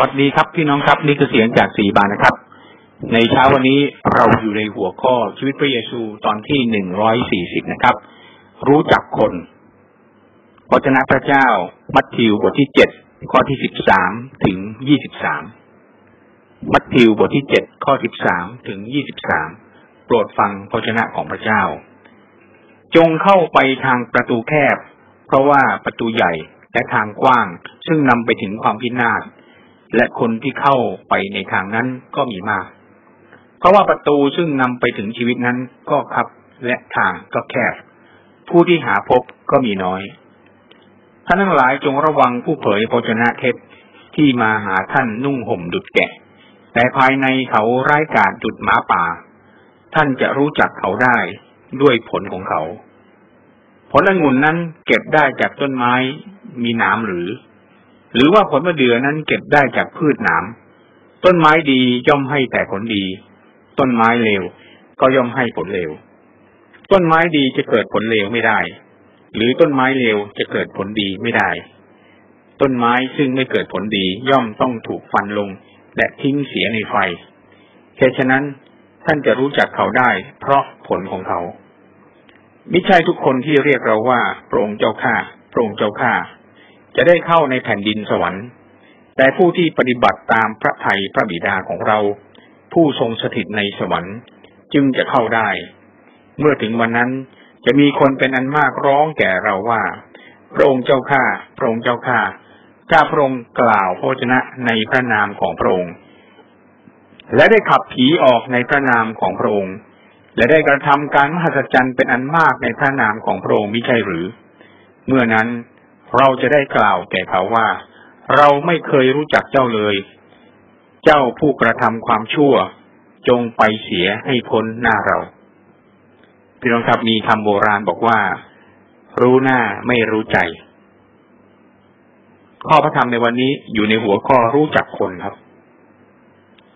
วัสดีครับพี่น้องครับนี่คือเสียงจากสีบานนะครับ ในเช้าวันนี้เราอยู่ในหัวข้อชีวิตพระเยซูตอนที่หนึ่งร้อยสี่สิบนะครับ รู้จักคนพระเจ้าพระเจ้า มัทธิวบทที่เจ็ดข้อที่สิบสามถึงยี่สิบสามมัทธิวบทที่เจ็ดข้อสิบสามถึงยี่สิบสามโปรดฟังพระเจ้าของพระเจ้า จงเข้าไปทางประตูแคบ เพราะว่าประตูใหญ่และทางกว้าง ซึ่งนำไปถึงความพินาศ และคนที่เข้าไปในทางนั้นก็มีมาก เพราะว่าประตูซึ่งนำไปถึงชีวิตนั้นก็คับและทางก็แคบ ผู้ที่หาพบก็มีน้อย ท่านทั้งหลายจงระวังผู้เผยโภชนะเท็จที่มาหาท่านนุ่งห่มดุดแกะ แต่ภายในเขาร้ายกาจดุดหมาป่า ท่านจะรู้จักเขาได้ด้วยผลของเขา ผลองุ่นนั้นเก็บได้จากต้นไม้มีหนามหรือ หรือว่าผลมะเดื่อนั้นเก็บได้จากพืชหนาม ต้นไม้ดีย่อมให้แต่ผลดี ต้นไม้เลวก็ย่อมให้ผลเลว ต้นไม้ดีจะเกิดผลเลวไม่ได้ หรือต้นไม้เลวจะเกิดผลดีไม่ได้ ต้นไม้ซึ่งไม่เกิดผลดีย่อมต้องถูกฟันลง และทิ้งเสียในไฟเหตุฉะนั้นท่านจะรู้จักเขาได้ เพราะผลของเขา มิใช่ทุกคนที่เรียกเราว่าพระองเจ้าข้าพระองเจ้าข้า จะได้เข้าในแผ่นดินสวรรค์ แต่ผู้ที่ปฏิบัติตามพระทัยพระบิดาของเรา ผู้ทรงสถิตในสวรรค์ จึงจะเข้าได้ เมื่อถึงวันนั้นจะมีคนเป็นอันมากร้องแก่เราว่า พระองค์เจ้าข้าพระองค์เจ้าข้าข้าพระองค์กล่าวโภชนะในพระนามของพระองค์ และได้ขับผีออกในพระนามของพระองค์ และได้กระทำการมหัศจรรย์เป็นอันมากในพระนามของพระองค์มิใช่หรือ เมื่อนั้น เราจะได้กล่าวแก่เขาว่า เราไม่เคยรู้จักเจ้าเลย เจ้าผู้กระทำความชั่ว จงไปเสียให้พ้นหน้าเราพี่น้องครับมีคำโบราณบอกว่า รู้หน้าไม่รู้ใจ ข้อพระธรรมในวันนี้อยู่ในหัวข้อรู้จักคนครับ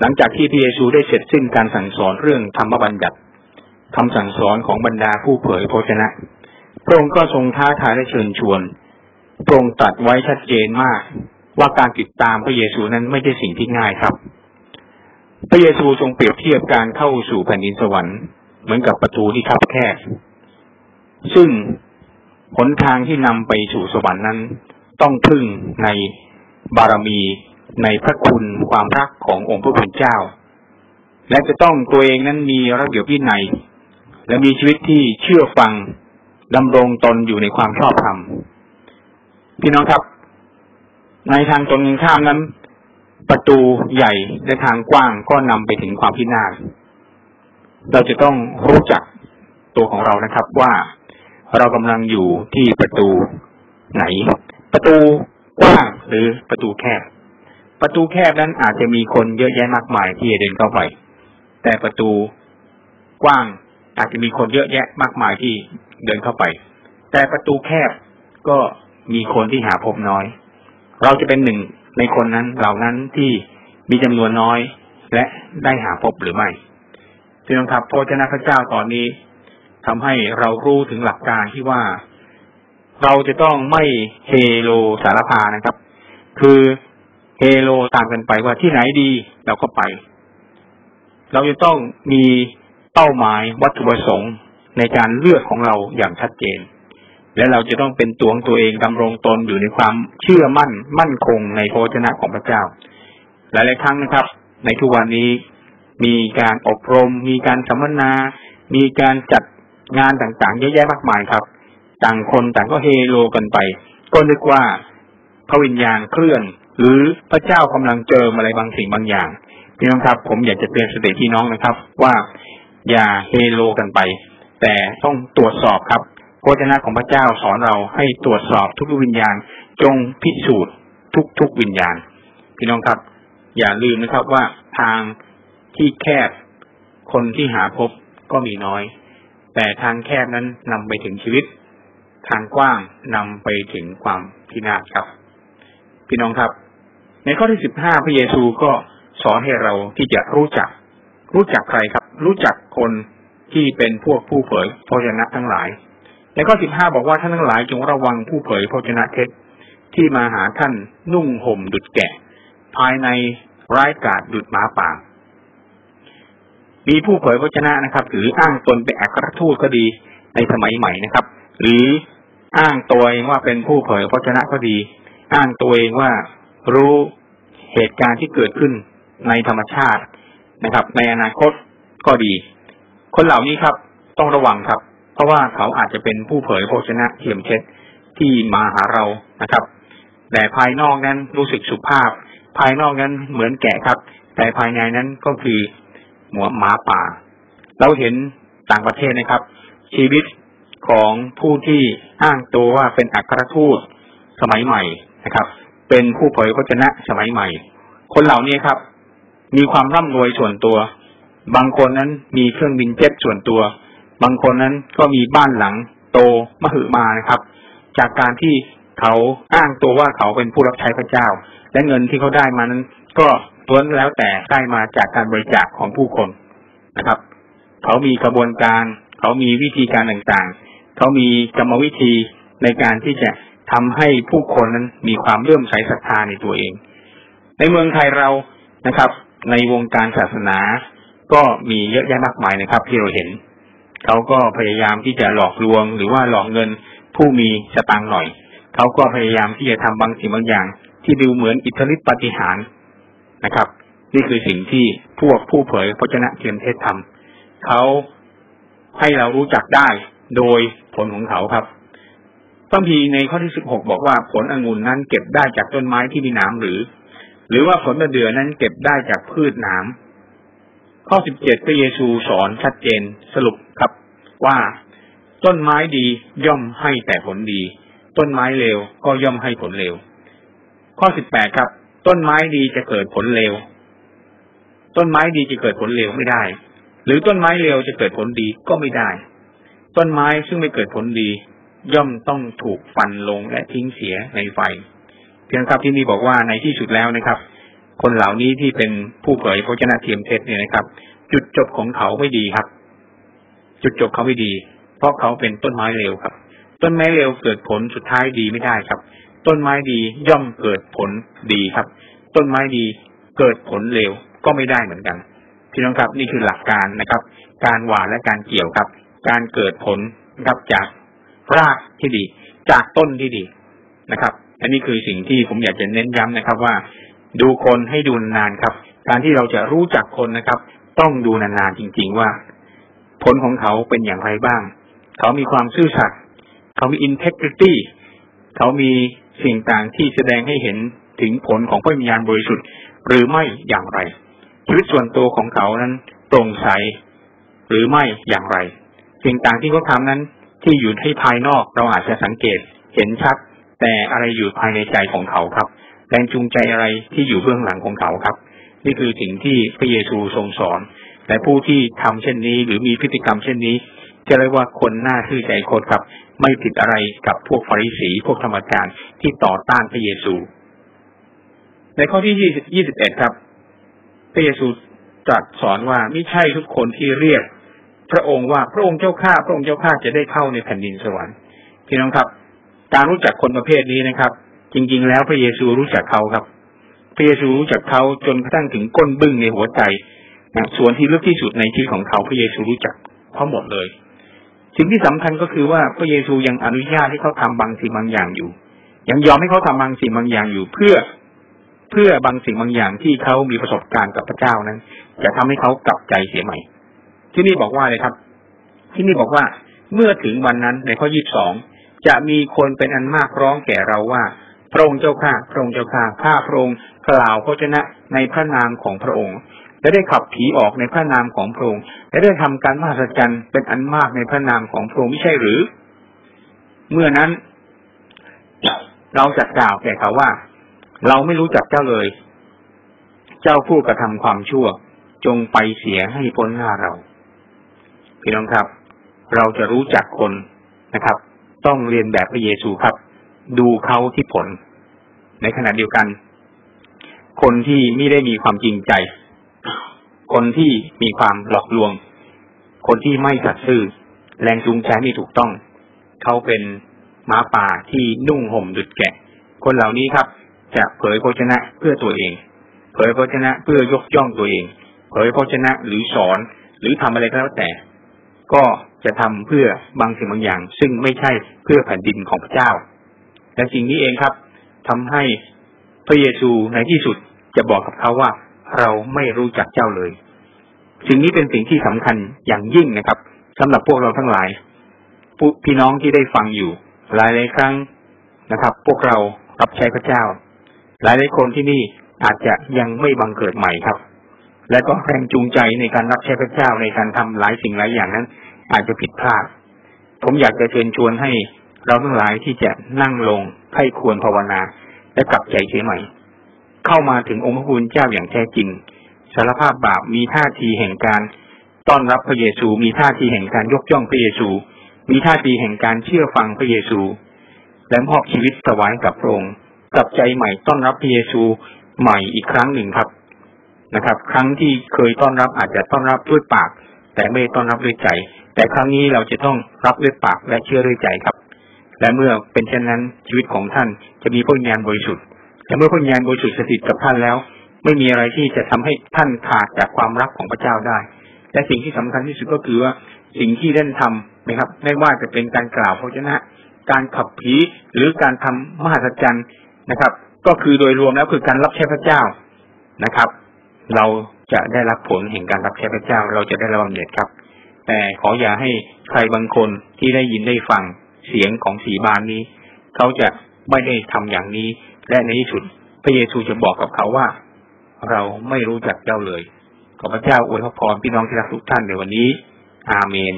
หลังจากที่พระเยซูได้เสร็จสิ้นการสั่งสอนเรื่องธรรมบัญญัติคำสั่งสอนของบรรดาผู้เผยพระชนะ พระองค์ก็ทรงท้าทายและเชิญชวน พระองค์ตัดไว้ชัดเจนมาก ว่าการติดตามพระเยซูนั้นไม่ใช่สิ่งที่ง่ายครับ พระเยซูทรงเปรียบเทียบการเข้าสู่แผ่นดินสวรรค์เหมือนกับประตูที่คับแคบซึ่งหนทางที่นำไปสู่สวรรค์นั้น ต้องพึ่งในบารมีในพระคุณความรักขององค์พระผู้เป็นเจ้า และจะต้องตัวเองนั้นมีระเบียบวินัยและมีชีวิตที่เชื่อฟังดำรงตนอยู่ในความชอบธรรม พี่น้องครับ ในทางตรงข้ามนั้น ประตูใหญ่และทางกว้างก็นำไปถึงความพินาศเราจะต้องรู้จักตัวของเรานะครับ ว่าเรากำลังอยู่ที่ประตูไหน ประตูกว้างหรือประตูแคบ ประตูแคบนั้นอาจจะมีคนเยอะแยะมากมายที่จะเดินเข้าไป แต่ประตูกว้างอาจจะมีคนเยอะแยะมากมายที่เดินเข้าไป แต่ประตูแคบก็ มีคนที่หาพบน้อย เราจะเป็นหนึ่งในคนนั้นเหล่านั้นที่มีจำนวนน้อย และได้หาพบหรือไม่พี่น้องครับพระเจ้าพระเจ้าตอนนี้ทำให้เรารู้ถึงหลักการที่ว่า เราจะต้องไม่เฮโลสารพานะครับ คือเฮโลตามกันไปว่าที่ไหนดีเราก็ไป เราจะต้องมีเป้าหมายวัตถุประสงค์ในการเลือกของเราอย่างชัดเจน และเราจะต้องเป็นตัวของตัวเองดำรงตนอยู่ในความเชื่อมั่นมั่นคงในพระชนะของพระเจ้า หลายๆครั้งนะครับ ในทุกวันนี้มีการอบรม มีการสัมมนา มีการจัดงานต่างๆเยอะแยะมากมายครับ ต่างคนต่างก็เฮโลกันไป ก็นึกว่าพระวิญญาณเคลื่อน หรือพระเจ้ากำลังเจออะไรบางสิ่งบางอย่างพี่น้องครับผมอยากจะเตือนสติพี่น้องนะครับ ว่าอย่าเฮโลกันไป แต่ต้องตรวจสอบครับ พระเจ้าของพระเจ้าสอนเราให้ตรวจสอบทุกวิญญาณ จงพิสูจน์ทุกทุกวิญญาณ พี่น้องครับ อย่าลืมนะครับว่าทางที่แคบคนที่หาพบก็มีน้อย แต่ทางแคบนั้นนำไปถึงชีวิต ทางกว้างนำไปถึงความพินาศครับ พี่น้องครับ ในข้อที่สิบห้าพระเยซูก็สอนให้เราที่จะรู้จัก รู้จักใครครับ รู้จักคนที่เป็นพวกผู้เผยพระชนะทั้งหลาย ในข้อสิบห้าบอกว่าท่านทั้งหลายจงระวังผู้เผยพระชนะเท็จที่มาหาท่านนุ่งห่มดุดแกะ ภายในร้ายกาจดุดหมาป่า มีผู้เผยพระชนะนะครับ หรืออ้างตนเป็นอัครทูตก็ดีในสมัยใหม่นะครับ หรืออ้างตัวเองว่าเป็นผู้เผยพระชนะก็ดี อ้างตัวเองว่ารู้เหตุการณ์ที่เกิดขึ้นในธรรมชาตินะครับ ในอนาคตก็ดี คนเหล่านี้ครับ ต้องระวังครับ เพราะว่าเขาอาจจะเป็นผู้เผยพระชนะเทียมเช็ดที่มาหาเรานะครับ แต่ภายนอกนั้นรู้สึกสุภาพ ภายนอกนั้นเหมือนแกะครับ แต่ภายในนั้นก็คือหมวหมาป่า เราเห็นต่างประเทศนะครับ ชีวิตของผู้ที่อ้างตัวว่าเป็นอัครทูตสมัยใหม่นะครับ เป็นผู้เผยพระชนะสมัยใหม่ คนเหล่านี้ครับ มีความร่ำรวยส่วนตัว บางคนนั้นมีเครื่องบินเจ็ตส่วนตัว บางคนนั้นก็มีบ้านหลังโตมหึมานะครับ จากการที่เขาอ้างตัวว่าเขาเป็นผู้รับใช้พระเจ้า และเงินที่เขาได้มานั้น ก็ล้วนแล้วแต่ได้มาจากการบริจาคของผู้คนนะครับ เขามีกระบวนการ เขามีวิธีการต่างๆ เขามีกรรมวิธีในการที่จะทำให้ผู้คนนั้นมีความเลื่อมใสศรัทธาในตัวเอง ในเมืองไทยเรานะครับ ในวงการศาสนา ก็มีเยอะแยะมากมายนะครับ ที่เราเห็น เขาก็พยายามที่จะหลอกลวง หรือว่าหลอกเงินผู้มีสตางค์หน่อย เขาก็พยายามที่จะทำบางสิ่งบางอย่าง ที่ดูเหมือนอิทธิฤทธิปฏิหารนะครับ นี่คือสิ่งที่พวกผู้เผยพระชนะเทียมเทศทำเขาให้เรารู้จักได้โดยผลของเขาครับพระพีในข้อที่สิบหกบอกว่าผลองุ่นนั้นเก็บได้จากต้นไม้ที่มีหนามหรือ หรือว่าผลมะเดื่อนั้นเก็บได้จากพืชหนาม ข้อสิบเจ็ดพระเยซูสอนชัดเจนสรุปครับว่าต้นไม้ดีย่อมให้แต่ผลดี ต้นไม้เลวก็ย่อมให้ผลเลวข้อสิบแปดครับ ต้นไม้ดีจะเกิดผลเลวต้นไม้ดีจะเกิดผลเลวไม่ได้ หรือต้นไม้เลวจะเกิดผลดีก็ไม่ได้ ต้นไม้ซึ่งไม่เกิดผลดี ย่อมต้องถูกฟันลงและทิ้งเสียในไฟเพียงครับที่นี่บอกว่าในที่สุดแล้วนะครับ คนเหล่านี้ที่เป็นผู้เผยพระชนะเทียมเท็จเนี่ยนะครับ จุดจบของเขาไม่ดีครับ จุดจบเขาไม่ดี เพราะเขาเป็นต้นไม้เลวครับ ต้นไม้เลวเกิดผลสุดท้ายดีไม่ได้ครับ ต้นไม้ดีย่อมเกิดผลดีครับ ต้นไม้ดีเกิดผลเลวก็ไม่ได้เหมือนกันพี่น้องครับ นี่คือหลักการนะครับ การหว่านและการเกี่ยวครับ การเกิดผลนะครับจากรากที่ดี จากต้นที่ดีนะครับ อันนี้คือสิ่งที่ผมอยากจะเน้นย้ำนะครับว่า ดูคนให้ดูนานครับ การที่เราจะรู้จักคนนะครับ ต้องดูนานๆจริง ๆ ว่า ผลของเขาเป็นอย่างไรบ้าง เขามีความซื่อสัตย์เขามี integrity เขามีสิ่งต่างที่แสดงให้เห็นถึงผลของพระวิญญาณบริสุทธิ์ หรือไม่อย่างไร ชีวิตส่วนตัวของเขานั้นโปร่งใสหรือไม่อย่างไร สิ่งต่างที่เขาทานั้น ที่อยู่ที่ภายนอกเราอาจจะสังเกตเห็นชัด แต่อะไรอยู่ภายในใจของเขาครับ แรงจูงใจอะไรที่อยู่เบื้องหลังของเขาครับ นี่คือสิ่งที่พระเยซูทรงสอน แต่ผู้ที่ทำเช่นนี้หรือมีพฤติกรรมเช่นนี้ จะเรียกว่าคนหน้าชื่อใจโคตรครับ ไม่ผิดอะไรกับพวกฟาริสีพวกธรรมจารที่ต่อต้านพระเยซู ในข้อที่ยี่สิบเอ็ดครับ พระเยซูตรัสสอนว่าไม่ใช่ทุกคนที่เรียก พระองค์ว่าพระองค์เจ้าข้าพระองค์เจ้าข้าจะได้เข้าในแผ่นดินสวรรค์พี่น้องครับ การรู้จักคนประเภทนี้นะครับ จริง ๆ แล้วพระเยซูรู้จักเขาครับ พระเยซูรู้จักเขาจนกระทั่งถึงก้นบึ้งในหัวใจนะส่วนที่ลึกที่สุดในชีวิตของเขาพระเยซูรู้จักเขาหมดเลย สิ่งที่สำคัญก็คือว่าพระเยซูยังอนุญาตให้เขาทำบางสิ่งบางอย่างอยู่ ยังยอมให้เขาทำบางสิ่งบางอย่างอยู่ เพื่อเพื่อบางสิ่งบางอย่างที่เขามีประสบการณ์กับพระเจ้านั้นจะทำให้เขากลับใจเสียใหม่ ที่นี่บอกว่าเลยครับ ที่นี่บอกว่าเมื่อถึงวันนั้นในข้อยี่สิบสองจะมีคนเป็นอันมากร้องแก่เราว่า ระองค์เจ้าข้าพระองค์เจ้าข้าข้าพระองค์กล่าวพระชนะในพระนามของพระองค์และได้ขับผีออกในพระนามของพระองค์และได้ทำการมหัศจรรย์เป็นอันมากในพระนามของพระองค์ไม่ใช่หรือ เมื่อนั้น เราจะกล่าวแก่เขาว่า เราไม่รู้จักเจ้าเลย เจ้าผู้กระทำความชั่ว จงไปเสียให้พ้นหน้าเราพี่น้องครับ เราจะรู้จักคนนะครับ ต้องเรียนแบบพระเยซูครับ ดูเขาที่ผล ในขณะเดียวกัน คนที่ไม่ได้มีความจริงใจ คนที่มีความหลอกลวง คนที่ไม่สัตย์ซื่อ แรงจูงใจไม่ถูกต้อง เขาเป็นม้าป่าที่นุ่งห่มดุดแกะ คนเหล่านี้ครับ จะเผยโภชนะเพื่อตัวเอง เผยพระชนะเพื่อยกย่องตัวเอง เผยพระชนะหรือสอนหรือทำอะไรก็แล้วแต่ ก็จะทำเพื่อบางสิ่งบางอย่าง ซึ่งไม่ใช่เพื่อแผ่นดินของพระเจ้า และสิ่งนี้เองครับทำให้พระเยซูในที่สุดจะบอกกับเขาว่าเราไม่รู้จักเจ้าเลย สิ่งนี้เป็นสิ่งที่สำคัญอย่างยิ่งนะครับสำหรับพวกเราทั้งหลายพี่น้องที่ได้ฟังอยู่ หลายหลายครั้งนะครับ พวกเรารับใช้พระเจ้า หลายหลายคนที่นี่อาจจะยังไม่บังเกิดใหม่ครับ และก็แรงจูงใจในการรับใช้พระเจ้าในการทำหลายสิ่งหลายอย่างนั้น อาจจะผิดพลาด ผมอยากจะเชิญชวนให้ เราทั้งหลายที่จะนั่งลงให้ควรภาวนา และกลับใจเสียใหม่ เข้ามาถึงองค์พระผู้เป็นเจ้าอย่างแท้จริงสารภาพบาปมีท่าทีแห่งการต้อนรับพระเยซู มีท่าทีแห่งการยกย่องพระเยซู มีท่าทีแห่งการเชื่อฟังพระเยซู และมอบชีวิตถวายกับพระองค์กลับใจใหม่ต้อนรับพระเยซูใหม่อีกครั้งหนึ่งครับนะครับ ครั้งที่เคยต้อนรับอาจจะต้อนรับด้วยปาก แต่ไม่ต้อนรับด้วยใจ แต่ครั้งนี้เราจะต้องรับด้วยปากและเชื่อด้วยใจครับ และเมื่อเป็นเช่นนั้นชีวิตของท่านจะมีพลังงานบริสุทธิ์และเมื่อพลังงานบริสุทธิ์สถิตกับท่านแล้ว ไม่มีอะไรที่จะทำให้ท่านขาดจากความรักของพระเจ้าได้ และสิ่งที่สำคัญที่สุดก็คือว่าสิ่งที่เล่นทำนะครับ ไม่ว่าจะเป็นการกล่าวพระชนะ การขับผีหรือการทำมหัศจรรย์นะครับ ก็คือโดยรวมแล้วคือการรับใช้พระเจ้านะครับ เราจะได้รับผลแห่งการรับใช้พระเจ้า เราจะได้รับบำเหน็จครับ แต่ขออย่าให้ใครบางคนที่ได้ยินได้ฟัง เสียงของสีบานนี้ เขาจะไม่ได้ทำอย่างนี้ และในที่สุด พระเยซูจะบอกกับเขาว่า เราไม่รู้จักเจ้าเลย ขอพระเจ้าอวยพรพี่น้องที่รักทุกท่านในวันนี้ อาเมน